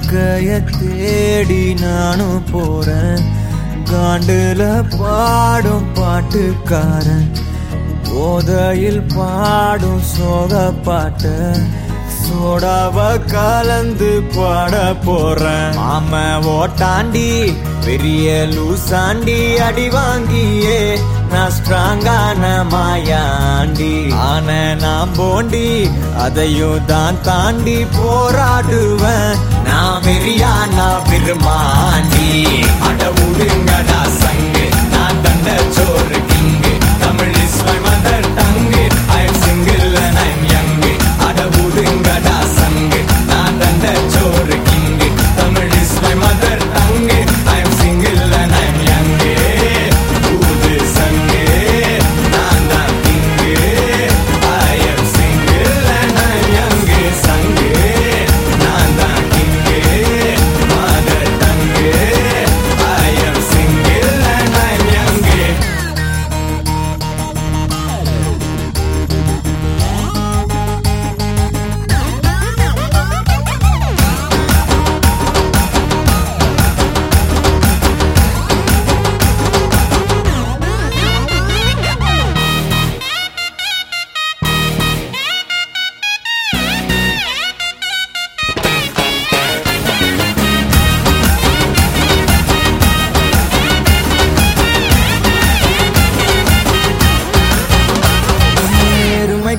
வாழ்க்கைய தேடி நானும் போறேன். காண்டுல பாடும் பாட்டுக்காரன். போதையில் பாடும் சோக பாட்ட சோடாவ கலந்து பாட போறேன். மாம ஓட்டாண்டி பெரிய லூசாண்டி அடி வாங்கியே நான் ஸ்ட்ராங்கான மாயாண்டி. ஆன நான் போண்டி அதையும் தான் தாண்டி போராடுவேன். நான் வெறியா நான் பெருமாண்டி. அடவு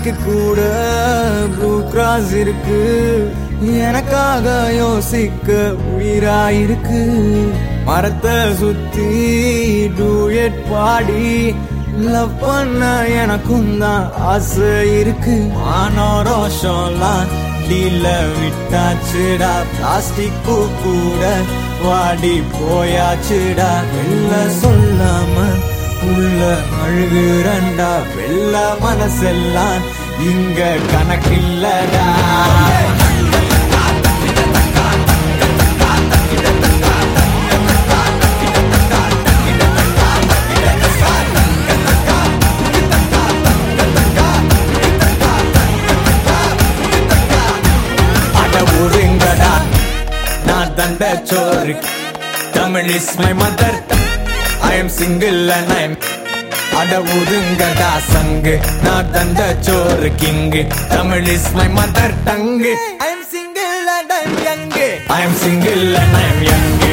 எனக்கு கூட ப்ளூ கிராஸ் இருக்கு. எனக்காக யோசிக்க உயிராயிருக்கு. மரத்தை சுத்தி டூயட் பாடி லவ் பண்ண எனக்கும் தான் ஆசை இருக்கு. ஆனோ ரோஷம்லாம் டீல விட்டாச்சுடா. பிளாஸ்டிக் பூ கூட வாடி போயாச்சுடா. வெளில சொல்லாம உள்ள அழுகுறண்டா வெள்ள மனசெல்லாம் இங்க கணக்கில்லடா. நான் தண்ட சோறு. Tamil is my mother. I am single and I am அட ஒதுங்கடா சங்கு. நான் தந்த சோறு king. Tamil is my mother tongue I am single and I am young I am single and I am young